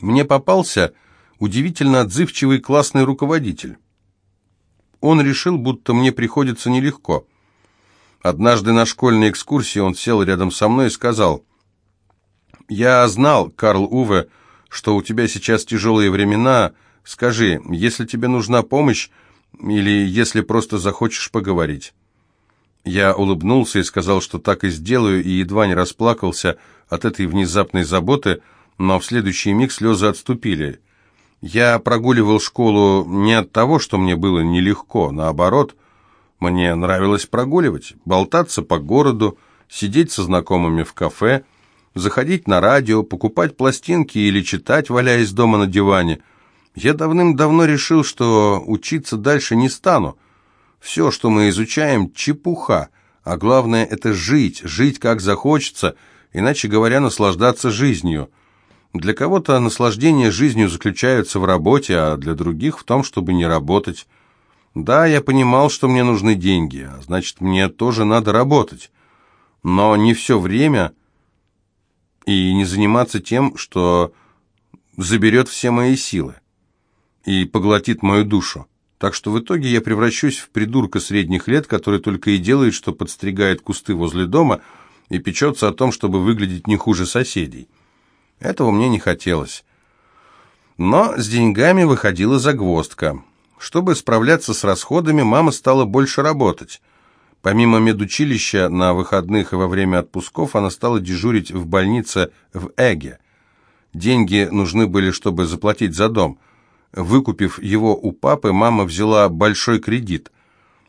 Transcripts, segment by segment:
Мне попался удивительно отзывчивый классный руководитель. Он решил, будто мне приходится нелегко. Однажды на школьной экскурсии он сел рядом со мной и сказал, «Я знал, Карл Уве, что у тебя сейчас тяжелые времена. Скажи, если тебе нужна помощь или если просто захочешь поговорить». Я улыбнулся и сказал, что так и сделаю, и едва не расплакался от этой внезапной заботы, но в следующий миг слезы отступили. Я прогуливал школу не от того, что мне было нелегко, наоборот, мне нравилось прогуливать, болтаться по городу, сидеть со знакомыми в кафе, заходить на радио, покупать пластинки или читать, валяясь дома на диване. Я давным-давно решил, что учиться дальше не стану. Все, что мы изучаем, чепуха, а главное – это жить, жить как захочется, иначе говоря, наслаждаться жизнью. Для кого-то наслаждение жизнью заключается в работе, а для других в том, чтобы не работать. Да, я понимал, что мне нужны деньги, а значит, мне тоже надо работать. Но не все время и не заниматься тем, что заберет все мои силы и поглотит мою душу. Так что в итоге я превращусь в придурка средних лет, который только и делает, что подстригает кусты возле дома и печется о том, чтобы выглядеть не хуже соседей. Этого мне не хотелось. Но с деньгами выходила загвоздка. Чтобы справляться с расходами, мама стала больше работать. Помимо медучилища, на выходных и во время отпусков она стала дежурить в больнице в Эге. Деньги нужны были, чтобы заплатить за дом. Выкупив его у папы, мама взяла большой кредит.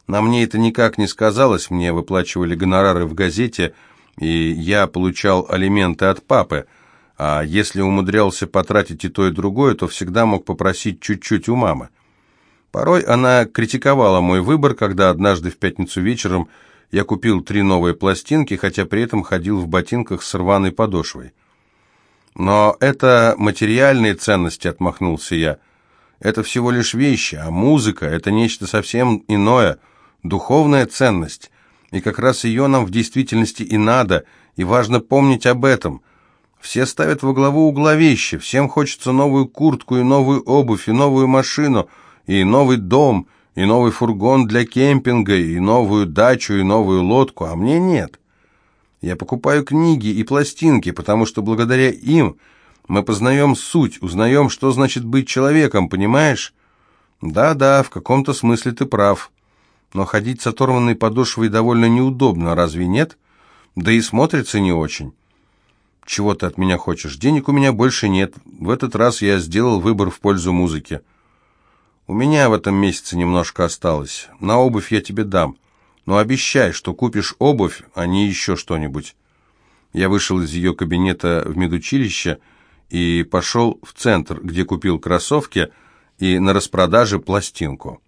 На мне это никак не сказалось, мне выплачивали гонорары в газете, и я получал алименты от папы – а если умудрялся потратить и то, и другое, то всегда мог попросить чуть-чуть у мамы. Порой она критиковала мой выбор, когда однажды в пятницу вечером я купил три новые пластинки, хотя при этом ходил в ботинках с рваной подошвой. «Но это материальные ценности», — отмахнулся я. «Это всего лишь вещи, а музыка — это нечто совсем иное, духовная ценность. И как раз ее нам в действительности и надо, и важно помнить об этом. Все ставят во главу угла вещи, всем хочется новую куртку и новую обувь, и новую машину, и новый дом, и новый фургон для кемпинга, и новую дачу, и новую лодку, а мне нет. Я покупаю книги и пластинки, потому что благодаря им мы познаем суть, узнаем, что значит быть человеком, понимаешь? Да-да, в каком-то смысле ты прав. Но ходить с оторванной подошвой довольно неудобно, разве нет? Да и смотрится не очень. «Чего ты от меня хочешь? Денег у меня больше нет. В этот раз я сделал выбор в пользу музыки. У меня в этом месяце немножко осталось. На обувь я тебе дам. Но обещай, что купишь обувь, а не еще что-нибудь». Я вышел из ее кабинета в медучилище и пошел в центр, где купил кроссовки и на распродаже пластинку.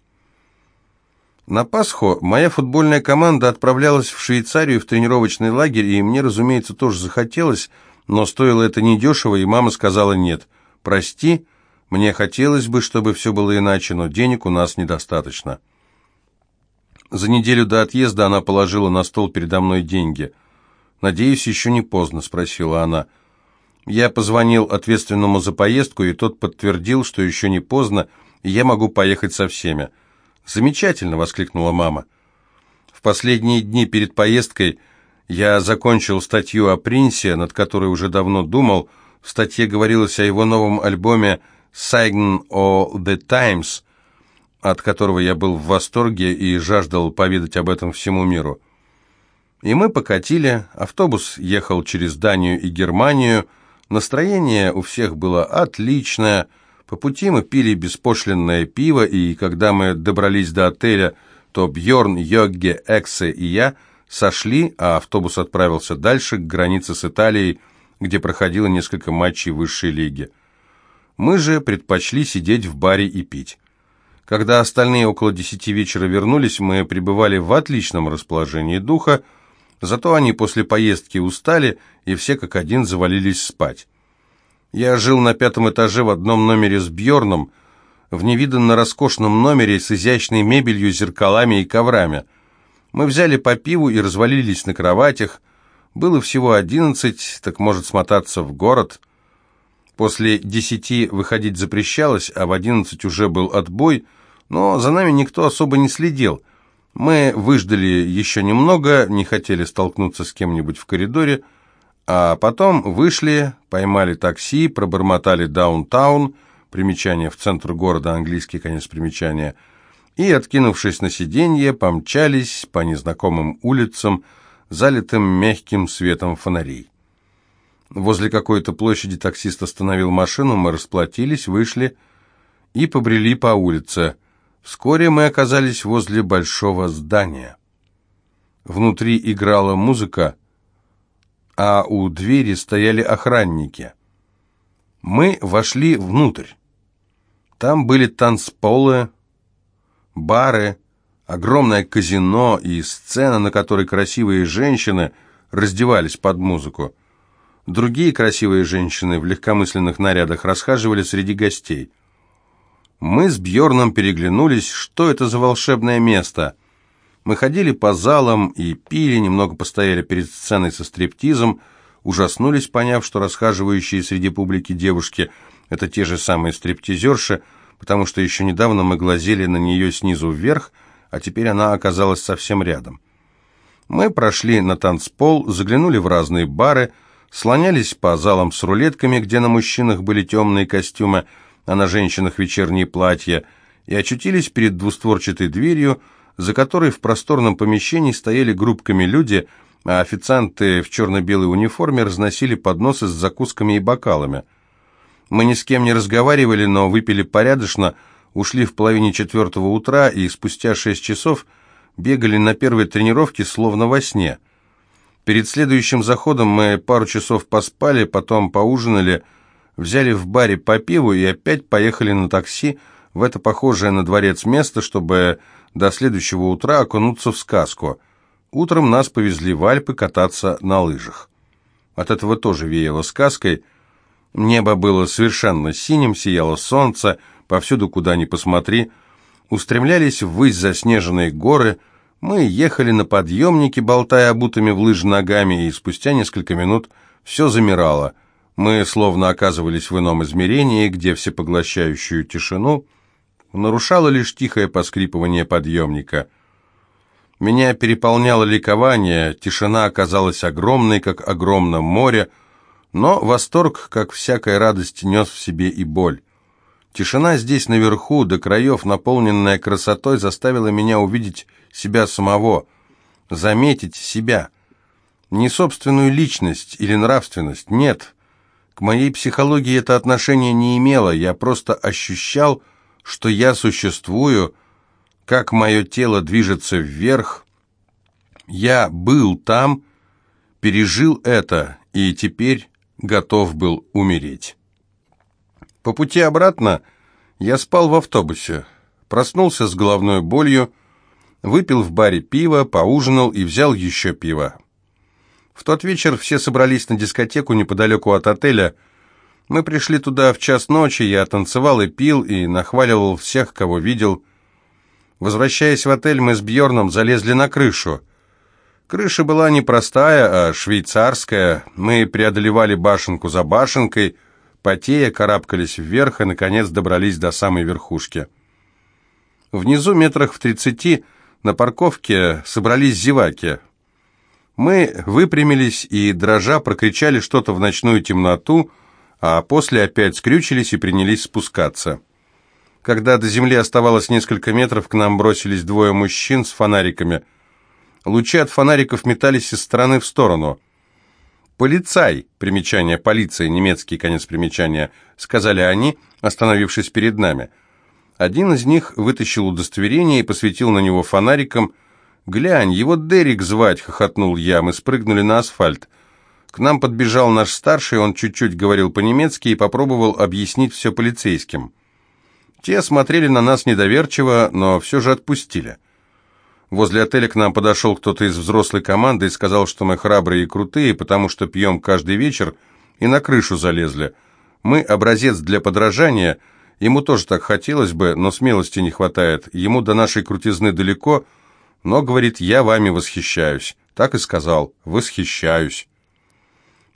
На Пасху моя футбольная команда отправлялась в Швейцарию в тренировочный лагерь, и мне, разумеется, тоже захотелось но стоило это недешево, и мама сказала нет. «Прости, мне хотелось бы, чтобы все было иначе, но денег у нас недостаточно». За неделю до отъезда она положила на стол передо мной деньги. «Надеюсь, еще не поздно?» – спросила она. Я позвонил ответственному за поездку, и тот подтвердил, что еще не поздно, и я могу поехать со всеми. «Замечательно!» – воскликнула мама. В последние дни перед поездкой – я закончил статью о Принсе, над которой уже давно думал. В статье говорилось о его новом альбоме «Sign of the Times», от которого я был в восторге и жаждал поведать об этом всему миру. И мы покатили, автобус ехал через Данию и Германию, настроение у всех было отличное, по пути мы пили беспошлинное пиво, и когда мы добрались до отеля, то Бьорн, Йогге, Эксе и я – сошли, а автобус отправился дальше, к границе с Италией, где проходило несколько матчей высшей лиги. Мы же предпочли сидеть в баре и пить. Когда остальные около десяти вечера вернулись, мы пребывали в отличном расположении духа, зато они после поездки устали, и все как один завалились спать. Я жил на пятом этаже в одном номере с Бьорном, в невиданно роскошном номере с изящной мебелью, зеркалами и коврами – мы взяли по пиву и развалились на кроватях. Было всего одиннадцать, так может смотаться в город. После десяти выходить запрещалось, а в одиннадцать уже был отбой, но за нами никто особо не следил. Мы выждали еще немного, не хотели столкнуться с кем-нибудь в коридоре, а потом вышли, поймали такси, пробормотали даунтаун, примечание в центр города, английский конец примечания, и, откинувшись на сиденье, помчались по незнакомым улицам, залитым мягким светом фонарей. Возле какой-то площади таксист остановил машину, мы расплатились, вышли и побрели по улице. Вскоре мы оказались возле большого здания. Внутри играла музыка, а у двери стояли охранники. Мы вошли внутрь. Там были танцполы, бары, огромное казино и сцена, на которой красивые женщины раздевались под музыку. Другие красивые женщины в легкомысленных нарядах расхаживали среди гостей. Мы с Бьорном переглянулись, что это за волшебное место. Мы ходили по залам и пили, немного постояли перед сценой со стриптизом, ужаснулись, поняв, что расхаживающие среди публики девушки – это те же самые стриптизерши, потому что еще недавно мы глазели на нее снизу вверх, а теперь она оказалась совсем рядом. Мы прошли на танцпол, заглянули в разные бары – слонялись по залам с рулетками, где на мужчинах были темные костюмы, а на женщинах вечерние платья, и очутились перед двустворчатой дверью, за которой в просторном помещении стояли группками люди, а официанты в черно-белой униформе разносили подносы с закусками и бокалами. Мы ни с кем не разговаривали, но выпили порядочно, ушли в половине четвертого утра и спустя шесть часов бегали на первой тренировке словно во сне – Перед следующим заходом мы пару часов поспали, потом поужинали, взяли в баре по пиву и опять поехали на такси в это похожее на дворец место, чтобы до следующего утра окунуться в сказку. Утром нас повезли в Альпы кататься на лыжах. От этого тоже веяло сказкой. Небо было совершенно синим, сияло солнце, повсюду, куда ни посмотри. Устремлялись ввысь заснеженные горы – мы ехали на подъемнике, болтая обутыми в лыжи ногами, и спустя несколько минут все замирало. Мы словно оказывались в ином измерении, где всепоглощающую тишину нарушало лишь тихое поскрипывание подъемника. Меня переполняло ликование, тишина оказалась огромной, как огромное море, но восторг, как всякая радость, нес в себе и боль. Тишина здесь наверху, до краев наполненная красотой, заставила меня увидеть себя самого, заметить себя. Не собственную личность или нравственность, нет. К моей психологии это отношение не имело, я просто ощущал, что я существую, как мое тело движется вверх. Я был там, пережил это и теперь готов был умереть. По пути обратно я спал в автобусе, проснулся с головной болью, выпил в баре пиво, поужинал и взял еще пиво. В тот вечер все собрались на дискотеку неподалеку от отеля. Мы пришли туда в час ночи, я танцевал и пил, и нахваливал всех, кого видел. Возвращаясь в отель, мы с Бьорном залезли на крышу. Крыша была не простая, а швейцарская. Мы преодолевали башенку за башенкой – потея, карабкались вверх и, наконец, добрались до самой верхушки. Внизу, метрах в тридцати, на парковке собрались зеваки. Мы выпрямились и, дрожа, прокричали что-то в ночную темноту, а после опять скрючились и принялись спускаться. Когда до земли оставалось несколько метров, к нам бросились двое мужчин с фонариками. Лучи от фонариков метались из стороны в сторону – «Полицай!» — примечание «полиция», немецкий конец примечания, сказали они, остановившись перед нами. Один из них вытащил удостоверение и посветил на него фонариком. «Глянь, его Дерек звать!» — хохотнул я. Мы спрыгнули на асфальт. К нам подбежал наш старший, он чуть-чуть говорил по-немецки и попробовал объяснить все полицейским. Те смотрели на нас недоверчиво, но все же отпустили. Возле отеля к нам подошел кто-то из взрослой команды и сказал, что мы храбрые и крутые, потому что пьем каждый вечер и на крышу залезли. Мы образец для подражания, ему тоже так хотелось бы, но смелости не хватает. Ему до нашей крутизны далеко, но, говорит, я вами восхищаюсь. Так и сказал, восхищаюсь.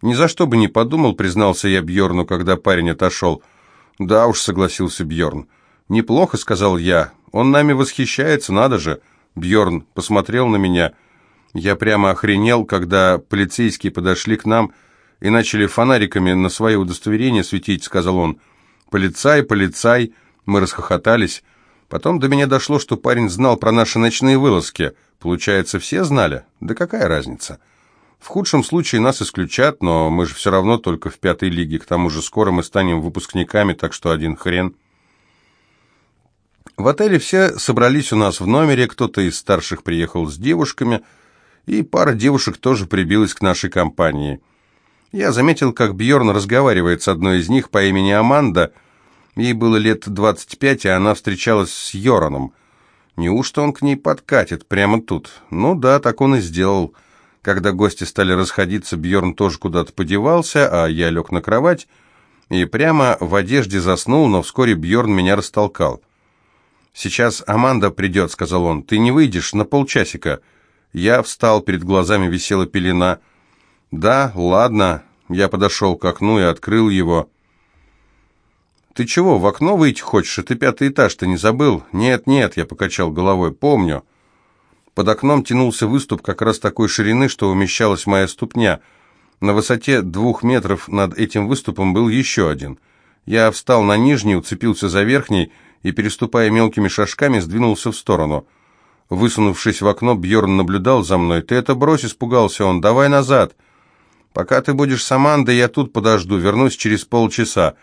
«Ни за что бы не подумал», — признался я Бьорну, когда парень отошел. «Да уж», — согласился Бьорн. «Неплохо», — сказал я. «Он нами восхищается, надо же». Бьорн посмотрел на меня. Я прямо охренел, когда полицейские подошли к нам и начали фонариками на свое удостоверение светить, сказал он. «Полицай, полицай!» Мы расхохотались. Потом до меня дошло, что парень знал про наши ночные вылазки. Получается, все знали? Да какая разница? В худшем случае нас исключат, но мы же все равно только в пятой лиге. К тому же скоро мы станем выпускниками, так что один хрен. В отеле все собрались у нас в номере, кто-то из старших приехал с девушками, и пара девушек тоже прибилась к нашей компании. Я заметил, как Бьорн разговаривает с одной из них по имени Аманда. Ей было лет 25, а она встречалась с Йораном. Неужто он к ней подкатит прямо тут? Ну да, так он и сделал. Когда гости стали расходиться, Бьорн тоже куда-то подевался, а я лег на кровать и прямо в одежде заснул, но вскоре Бьорн меня растолкал. «Сейчас Аманда придет», — сказал он. «Ты не выйдешь на полчасика». Я встал, перед глазами висела пелена. «Да, ладно». Я подошел к окну и открыл его. «Ты чего, в окно выйти хочешь? Ты пятый этаж, ты не забыл?» «Нет, нет», — я покачал головой. «Помню». Под окном тянулся выступ как раз такой ширины, что умещалась моя ступня. На высоте двух метров над этим выступом был еще один. Я встал на нижний, уцепился за верхний и, переступая мелкими шажками, сдвинулся в сторону. Высунувшись в окно, Бьорн наблюдал за мной. «Ты это брось!» — испугался он. «Давай назад!» «Пока ты будешь с Амандой, я тут подожду. Вернусь через полчаса».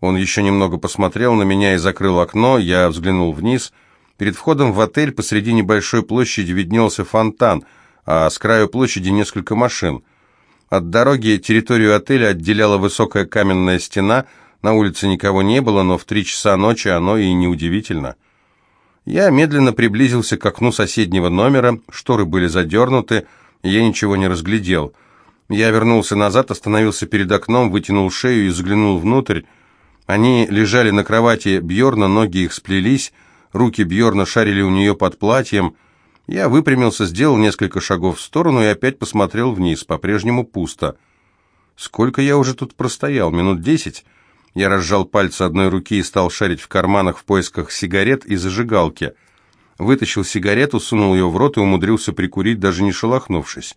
Он еще немного посмотрел на меня и закрыл окно. Я взглянул вниз — Перед входом в отель посреди небольшой площади виднелся фонтан, а с краю площади несколько машин. От дороги территорию отеля отделяла высокая каменная стена, на улице никого не было, но в три часа ночи оно и неудивительно. Я медленно приблизился к окну соседнего номера, шторы были задернуты, я ничего не разглядел. Я вернулся назад, остановился перед окном, вытянул шею и заглянул внутрь. Они лежали на кровати Бьорна, ноги их сплелись, Руки Бьорна шарили у нее под платьем. Я выпрямился, сделал несколько шагов в сторону и опять посмотрел вниз. По-прежнему пусто. Сколько я уже тут простоял? Минут десять? Я разжал пальцы одной руки и стал шарить в карманах в поисках сигарет и зажигалки. Вытащил сигарету, сунул ее в рот и умудрился прикурить, даже не шелохнувшись.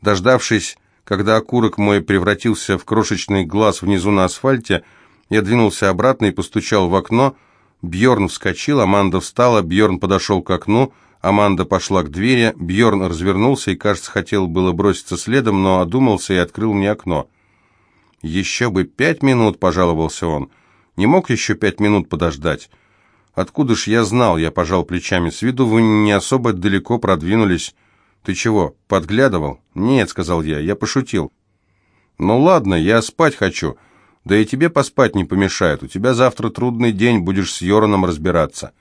Дождавшись, когда окурок мой превратился в крошечный глаз внизу на асфальте, я двинулся обратно и постучал в окно, Бьорн вскочил, Аманда встала, Бьорн подошел к окну, Аманда пошла к двери, Бьорн развернулся и, кажется, хотел было броситься следом, но одумался и открыл мне окно. «Еще бы пять минут», — пожаловался он. «Не мог еще пять минут подождать?» «Откуда ж я знал?» — я пожал плечами. «С виду вы не особо далеко продвинулись». «Ты чего, подглядывал?» «Нет», — сказал я, — «я пошутил». «Ну ладно, я спать хочу. Да и тебе поспать не помешает. У тебя завтра трудный день, будешь с Йораном разбираться.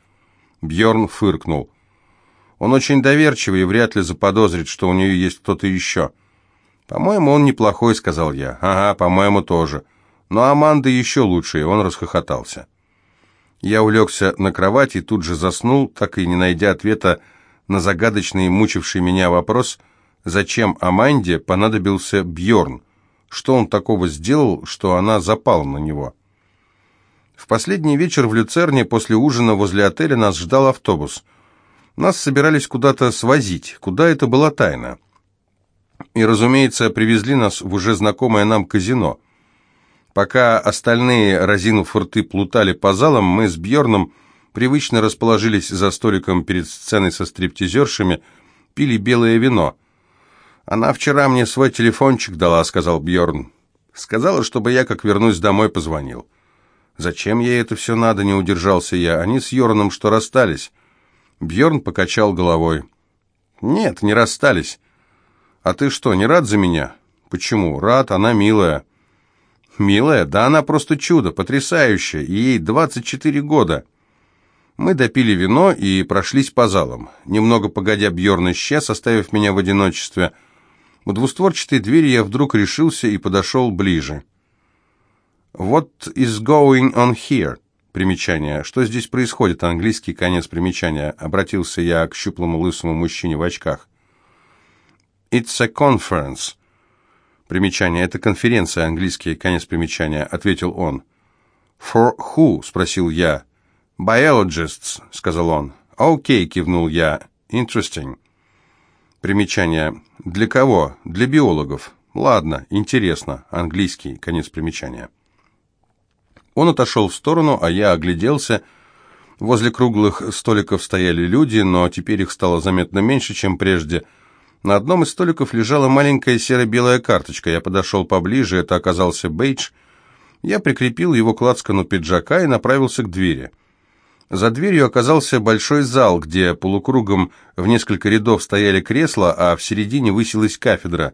Бьорн фыркнул. Он очень доверчивый и вряд ли заподозрит, что у нее есть кто-то еще. «По-моему, он неплохой», — сказал я. «Ага, по-моему, тоже. Но Аманда еще лучше», — и он расхохотался. Я улегся на кровать и тут же заснул, так и не найдя ответа на загадочный, мучивший меня вопрос, зачем Аманде понадобился Бьорн. Что он такого сделал, что она запала на него? В последний вечер в Люцерне после ужина возле отеля нас ждал автобус. Нас собирались куда-то свозить, куда это была тайна. И, разумеется, привезли нас в уже знакомое нам казино. Пока остальные, разинув рты, плутали по залам, мы с Бьорном привычно расположились за столиком перед сценой со стриптизершами, пили белое вино – «Она вчера мне свой телефончик дала», — сказал Бьорн. «Сказала, чтобы я, как вернусь домой, позвонил». «Зачем ей это все надо?» — не удержался я. «Они с Йорном что, расстались?» Бьорн покачал головой. «Нет, не расстались». «А ты что, не рад за меня?» «Почему? Рад, она милая». «Милая? Да она просто чудо, потрясающая, и ей 24 года». Мы допили вино и прошлись по залам. Немного погодя, Бьорн исчез, оставив меня в одиночестве — у двустворчатой двери я вдруг решился и подошел ближе. «What is going on here?» Примечание. «Что здесь происходит?» Английский конец примечания. Обратился я к щуплому лысому мужчине в очках. «It's a conference». Примечание. Это конференция, английский, конец примечания, ответил он. For who? спросил я. Biologists, сказал он. Окей, кивнул я. Interesting. Примечание. Для кого? Для биологов. Ладно, интересно. Английский, конец примечания. Он отошел в сторону, а я огляделся. Возле круглых столиков стояли люди, но теперь их стало заметно меньше, чем прежде. На одном из столиков лежала маленькая серо-белая карточка. Я подошел поближе, это оказался бейдж. Я прикрепил его к лацкану пиджака и направился к двери. За дверью оказался большой зал, где полукругом в несколько рядов стояли кресла, а в середине высилась кафедра.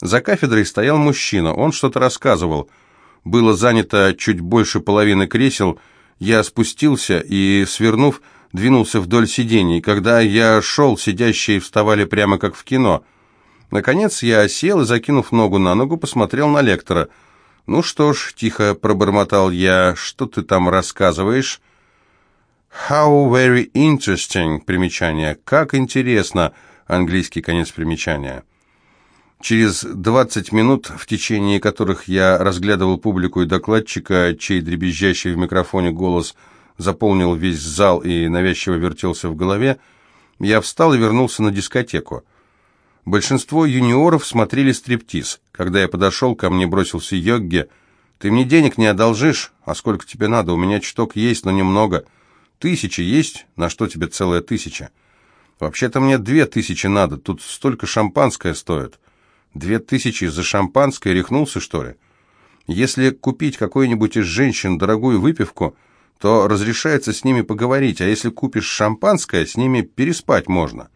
За кафедрой стоял мужчина, он что-то рассказывал – было занято чуть больше половины кресел, я спустился и, свернув, двинулся вдоль сидений. Когда я шел, сидящие вставали прямо как в кино. Наконец я сел и, закинув ногу на ногу, посмотрел на лектора. «Ну что ж», — тихо пробормотал я, — «что ты там рассказываешь?» «How very interesting» — примечание. «Как интересно» — английский конец примечания. Через 20 минут, в течение которых я разглядывал публику и докладчика, чей дребезжащий в микрофоне голос заполнил весь зал и навязчиво вертелся в голове, я встал и вернулся на дискотеку. Большинство юниоров смотрели стриптиз. Когда я подошел, ко мне бросился Йогги. «Ты мне денег не одолжишь? А сколько тебе надо? У меня чуток есть, но немного. Тысячи есть? На что тебе целая тысяча?» «Вообще-то мне две тысячи надо, тут столько шампанское стоит». Две тысячи за шампанское рехнулся, что ли? Если купить какой-нибудь из женщин дорогую выпивку, то разрешается с ними поговорить, а если купишь шампанское, с ними переспать можно.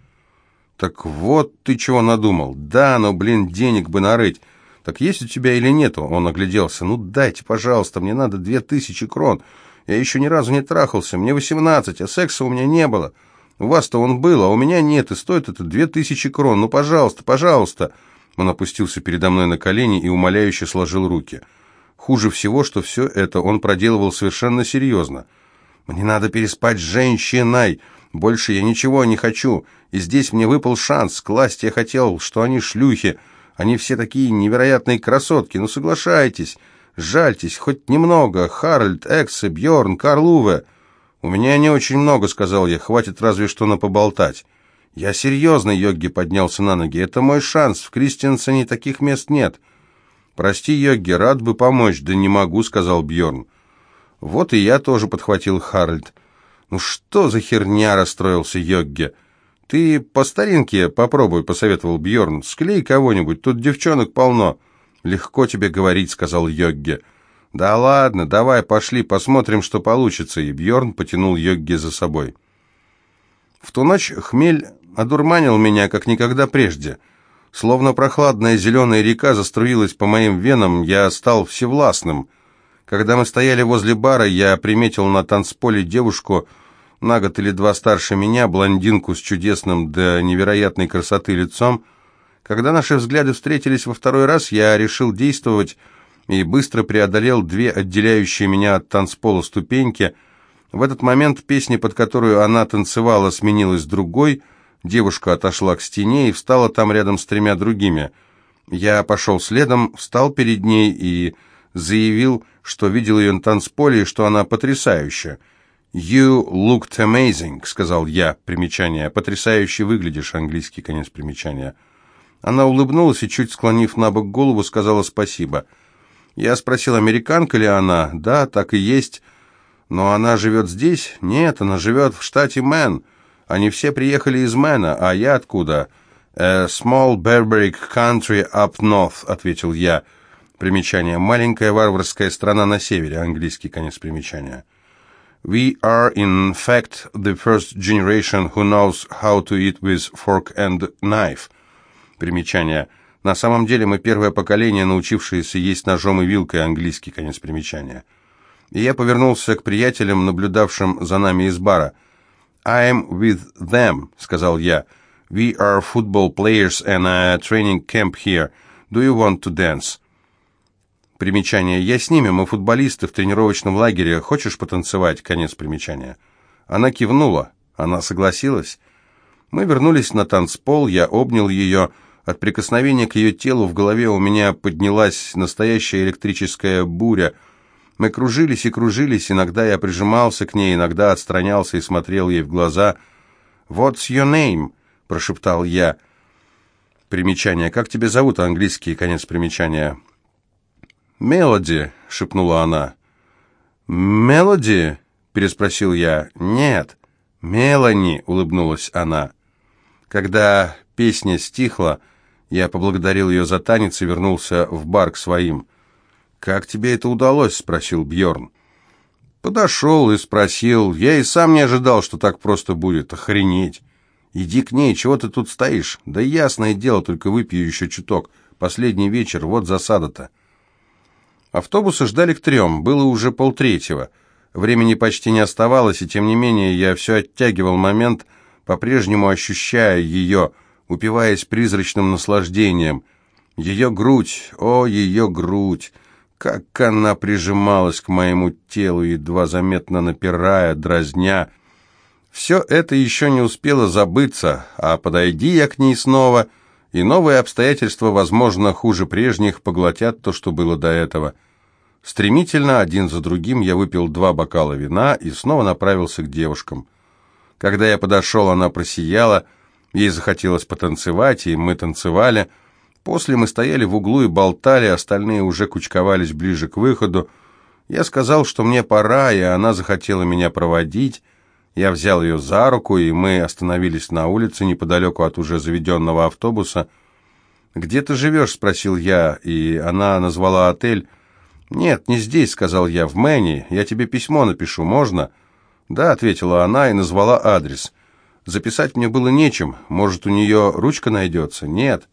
Так вот ты чего надумал. Да, но, блин, денег бы нарыть. Так есть у тебя или нету? Он огляделся. Ну, дайте, пожалуйста, мне надо две тысячи крон. Я еще ни разу не трахался, мне восемнадцать, а секса у меня не было. У вас-то он был, а у меня нет, и стоит это две тысячи крон. Ну, пожалуйста, пожалуйста. Он опустился передо мной на колени и умоляюще сложил руки. Хуже всего, что все это он проделывал совершенно серьезно. «Мне надо переспать с женщиной. Больше я ничего не хочу. И здесь мне выпал шанс. Класть я хотел, что они шлюхи. Они все такие невероятные красотки. Ну, соглашайтесь. Жальтесь, хоть немного. Харальд, Эксе, Бьорн, Карл Уве. У меня не очень много, сказал я. Хватит разве что на поболтать. «Я серьезно», — Йогги поднялся на ноги. «Это мой шанс. В Кристиансоне таких мест нет». «Прости, Йогги, рад бы помочь, да не могу», — сказал Бьорн. «Вот и я тоже», — подхватил Харальд. «Ну что за херня?» — расстроился Йогги. «Ты по старинке попробуй», — посоветовал Бьорн. «Склей кого-нибудь, тут девчонок полно». «Легко тебе говорить», — сказал Йогги. «Да ладно, давай, пошли, посмотрим, что получится», и Бьорн потянул Йогги за собой. В ту ночь хмель одурманил меня, как никогда прежде. Словно прохладная зеленая река заструилась по моим венам, я стал всевластным. Когда мы стояли возле бара, я приметил на танцполе девушку, на год или два старше меня, блондинку с чудесным до невероятной красоты лицом. Когда наши взгляды встретились во второй раз, я решил действовать и быстро преодолел две отделяющие меня от танцпола ступеньки. В этот момент песня, под которую она танцевала, сменилась другой — Девушка отошла к стене и встала там рядом с тремя другими. Я пошел следом, встал перед ней и заявил, что видел ее на танцполе и что она потрясающая. «You looked amazing», — сказал я, примечание. «Потрясающе выглядишь», английский конец примечания. Она улыбнулась и, чуть склонив на бок голову, сказала спасибо. Я спросил, американка ли она. «Да, так и есть». «Но она живет здесь?» «Нет, она живет в штате Мэн». Они все приехали из Мэна, а я откуда? A small barbaric country up north, ответил я. Примечание. Маленькая варварская страна на севере. Английский конец примечания. We are, in fact, the first generation who knows how to eat with fork and knife. Примечание. На самом деле мы первое поколение, научившееся есть ножом и вилкой. Английский конец примечания. И я повернулся к приятелям, наблюдавшим за нами из бара. «I'm with them», — сказал я. «We are football players and a training camp here. Do you want to dance?» Примечание. «Я с ними, мы футболисты в тренировочном лагере. Хочешь потанцевать?» Конец примечания. Она кивнула. Она согласилась. Мы вернулись на танцпол, я обнял ее. От прикосновения к ее телу в голове у меня поднялась настоящая электрическая буря. Мы кружились и кружились, иногда я прижимался к ней, иногда отстранялся и смотрел ей в глаза. «What's your name?» – прошептал я. Примечание. «Как тебя зовут?» – английский конец примечания. «Мелоди», — шепнула она. «Мелоди?» — переспросил я. «Нет, Мелани», — улыбнулась она. Когда песня стихла, я поблагодарил ее за танец и вернулся в бар к своим. «Как тебе это удалось?» — спросил Бьорн. Подошел и спросил. Я и сам не ожидал, что так просто будет. Охренеть. Иди к ней, чего ты тут стоишь? Да ясное дело, только выпью еще чуток. Последний вечер, вот засада-то. Автобусы ждали к трем, было уже полтретьего. Времени почти не оставалось, и тем не менее я все оттягивал момент, по-прежнему ощущая ее, упиваясь призрачным наслаждением. Ее грудь, о, ее грудь! Как она прижималась к моему телу, едва заметно напирая, дразня. Все это еще не успело забыться, а подойди я к ней снова — и новые обстоятельства, возможно, хуже прежних, поглотят то, что было до этого. Стремительно, один за другим, я выпил два бокала вина и снова направился к девушкам. Когда я подошел, она просияла, ей захотелось потанцевать, и мы танцевали. После мы стояли в углу и болтали, остальные уже кучковались ближе к выходу. Я сказал, что мне пора, и она захотела меня проводить. Я взял ее за руку, и мы остановились на улице неподалеку от уже заведенного автобуса. «Где ты живешь?» — спросил я, и она назвала отель. «Нет, не здесь», — сказал я, — «в Мэне. Я тебе письмо напишу, можно?» «Да», — ответила она и назвала адрес. «Записать мне было нечем. Может, у нее ручка найдется?» «Нет».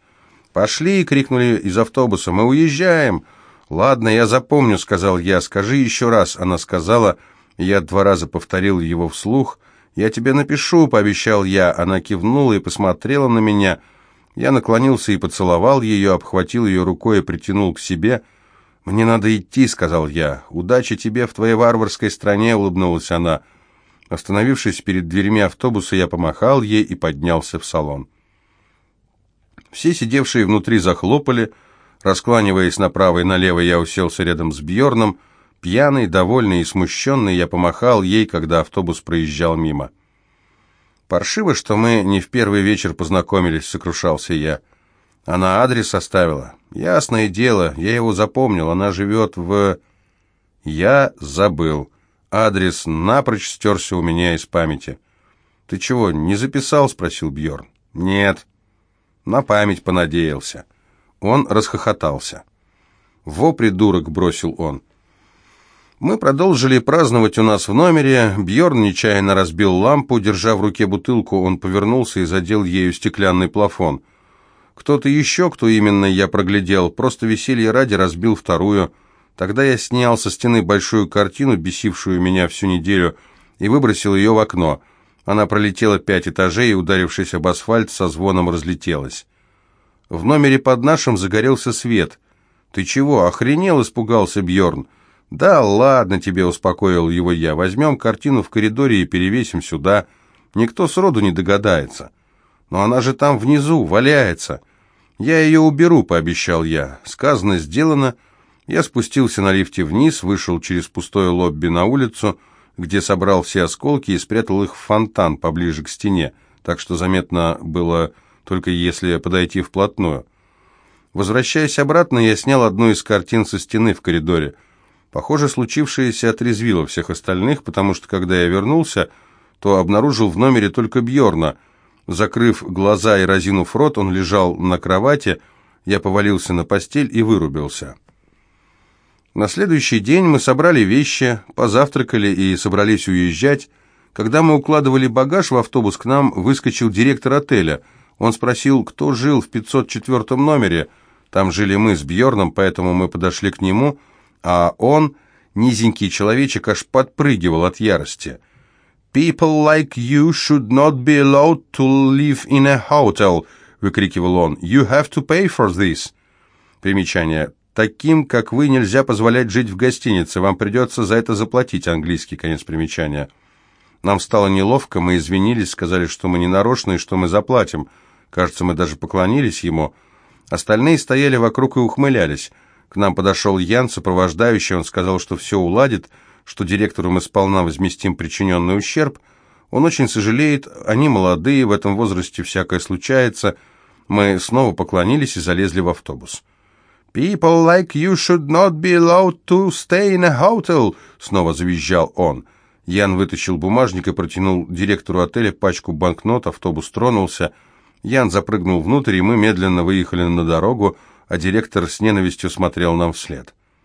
«Пошли!» — крикнули из автобуса. «Мы уезжаем!» «Ладно, я запомню», — сказал я. «Скажи еще раз», — она сказала, — я два раза повторил его вслух. «Я тебе напишу», — пообещал я. Она кивнула и посмотрела на меня. Я наклонился и поцеловал ее, обхватил ее рукой и притянул к себе. «Мне надо идти», — сказал я. «Удачи тебе в твоей варварской стране», — улыбнулась она. Остановившись перед дверями автобуса, я помахал ей и поднялся в салон. Все сидевшие внутри захлопали. Раскланиваясь направо и налево, я уселся рядом с Бьорном. Пьяный, довольный и смущенный, я помахал ей, когда автобус проезжал мимо. «Паршиво, что мы не в первый вечер познакомились», — сокрушался я. «Она адрес оставила. Ясное дело, я его запомнил, она живет в...» Я забыл. Адрес напрочь стерся у меня из памяти. «Ты чего, не записал?» — спросил Бьорн. «Нет». На память понадеялся. Он расхохотался. «Во, придурок!» — бросил он. Мы продолжили праздновать у нас в номере. Бьорн нечаянно разбил лампу, держа в руке бутылку, он повернулся и задел ею стеклянный плафон. Кто-то еще, кто именно, я проглядел, просто веселье ради разбил вторую. Тогда я снял со стены большую картину, бесившую меня всю неделю, и выбросил ее в окно. Она пролетела пять этажей и, ударившись об асфальт, со звоном разлетелась. В номере под нашим загорелся свет. «Ты чего, охренел?» — испугался Бьорн. «Да ладно тебе», — успокоил его я, — «возьмем картину в коридоре и перевесим сюда. Никто сроду не догадается». «Но она же там внизу, валяется». «Я ее уберу», — пообещал я. Сказано, сделано. Я спустился на лифте вниз, вышел через пустое лобби на улицу, где собрал все осколки и спрятал их в фонтан поближе к стене, так что заметно было только если подойти вплотную. Возвращаясь обратно, я снял одну из картин со стены в коридоре — Похоже, случившееся отрезвило всех остальных, потому что, когда я вернулся, то обнаружил в номере только Бьорна. Закрыв глаза и разинув рот, он лежал на кровати, я повалился на постель и вырубился. На следующий день мы собрали вещи, позавтракали и собрались уезжать. Когда мы укладывали багаж в автобус, к нам выскочил директор отеля. Он спросил, кто жил в 504 номере. Там жили мы с Бьорном, поэтому мы подошли к нему – а он, низенький человечек, аж подпрыгивал от ярости. «People like you should not be allowed to live in a hotel», — выкрикивал он. «You have to pay for this». Примечание. «Таким, как вы, нельзя позволять жить в гостинице. Вам придется за это заплатить». Английский конец примечания. Нам стало неловко, мы извинились, сказали, что мы не нарочно и что мы заплатим. Кажется, мы даже поклонились ему. Остальные стояли вокруг и ухмылялись. К нам подошел Ян, сопровождающий, он сказал, что все уладит, что директору мы сполна возместим причиненный ущерб. Он очень сожалеет, они молодые, в этом возрасте всякое случается. Мы снова поклонились и залезли в автобус. «People like you should not be allowed to stay in a hotel», — снова завизжал он. Ян вытащил бумажник и протянул директору отеля пачку банкнот, автобус тронулся. Ян запрыгнул внутрь, и мы медленно выехали на дорогу, а директор с ненавистью смотрел нам вслед.